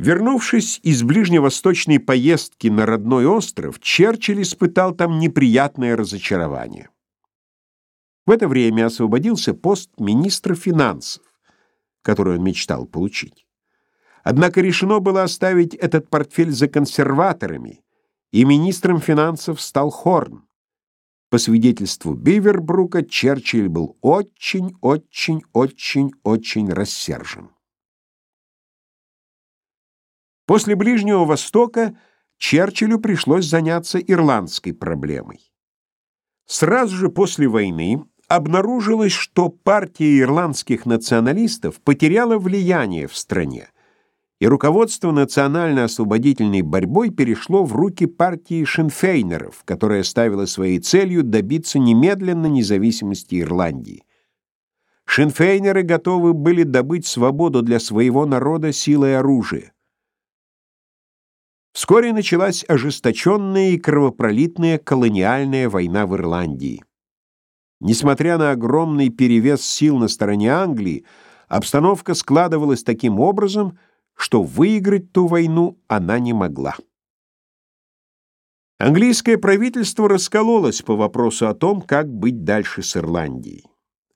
Вернувшись из ближневосточной поездки на родной остров, Черчилль испытал там неприятное разочарование. В это время освободился пост министра финансов, который он мечтал получить. Однако решено было оставить этот портфель за консерваторами, и министром финансов стал Хорн. По свидетельству Бивербрука, Черчилль был очень-очень-очень-очень рассержен. После Ближнего Востока Черчиллю пришлось заняться ирландской проблемой. Сразу же после войны обнаружилось, что партия ирландских националистов потеряла влияние в стране, и руководство национально-освободительной борьбой перешло в руки партии Шенфейнеров, которая ставила своей целью добиться немедленно независимости Ирландии. Шенфейнеры готовы были добыть свободу для своего народа силой оружия. Вскоре началась ожесточенная и кровопролитная колониальная война в Ирландии. Несмотря на огромный перевес сил на стороне Англии, обстановка складывалась таким образом, что выиграть ту войну она не могла. Английское правительство раскололось по вопросу о том, как быть дальше с Ирландией.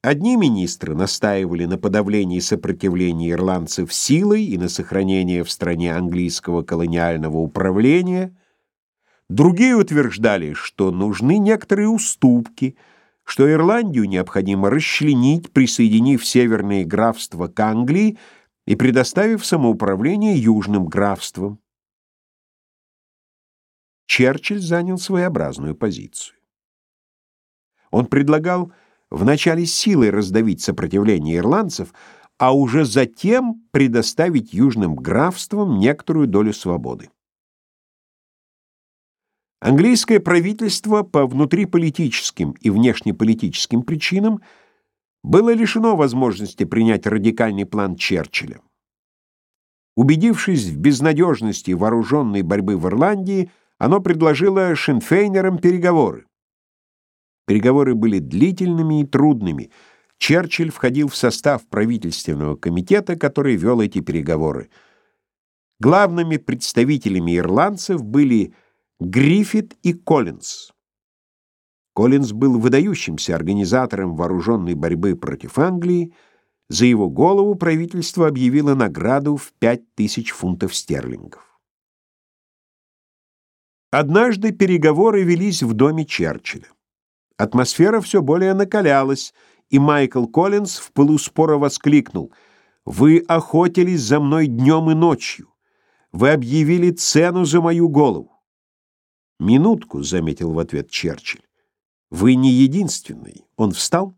Одни министры настаивали на подавлении сопротивления ирландцев силой и на сохранении в стране английского колониального управления, другие утверждали, что нужны некоторые уступки, что Ирландию необходимо расчленить, присоединив северные графства к Англии и предоставив самоуправление южным графствам. Черчилль занял своеобразную позицию. Он предлагал вначале силой раздавить сопротивление ирландцев, а уже затем предоставить южным графствам некоторую долю свободы. Английское правительство по внутриполитическим и внешнеполитическим причинам было лишено возможности принять радикальный план Черчилля. Убедившись в безнадежности вооруженной борьбы в Ирландии, оно предложило Шинфейнерам переговоры. Переговоры были длительными и трудными. Черчилль входил в состав правительственного комитета, который вел эти переговоры. Главными представителями ирландцев были Гриффит и Коллинз. Коллинз был выдающимся организатором вооруженной борьбы против Англии. За его голову правительство объявило награду в 5000 фунтов стерлингов. Однажды переговоры велись в доме Черчилля. Атмосфера все более накалялась, и Майкл Коллинз в пылу спора воскликнул «Вы охотились за мной днем и ночью. Вы объявили цену за мою голову». «Минутку», — заметил в ответ Черчилль. «Вы не единственный». Он встал,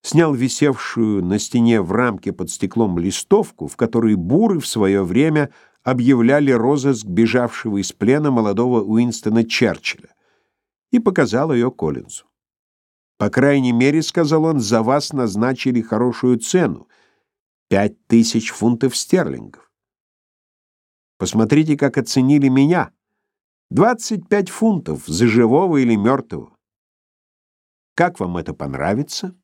снял висевшую на стене в рамке под стеклом листовку, в которой буры в свое время объявляли розыск бежавшего из плена молодого Уинстона Черчилля и показал ее Коллинзу. «По крайней мере, — сказал он, — за вас назначили хорошую цену — пять тысяч фунтов стерлингов. Посмотрите, как оценили меня. Двадцать пять фунтов за живого или мертвого. Как вам это понравится?»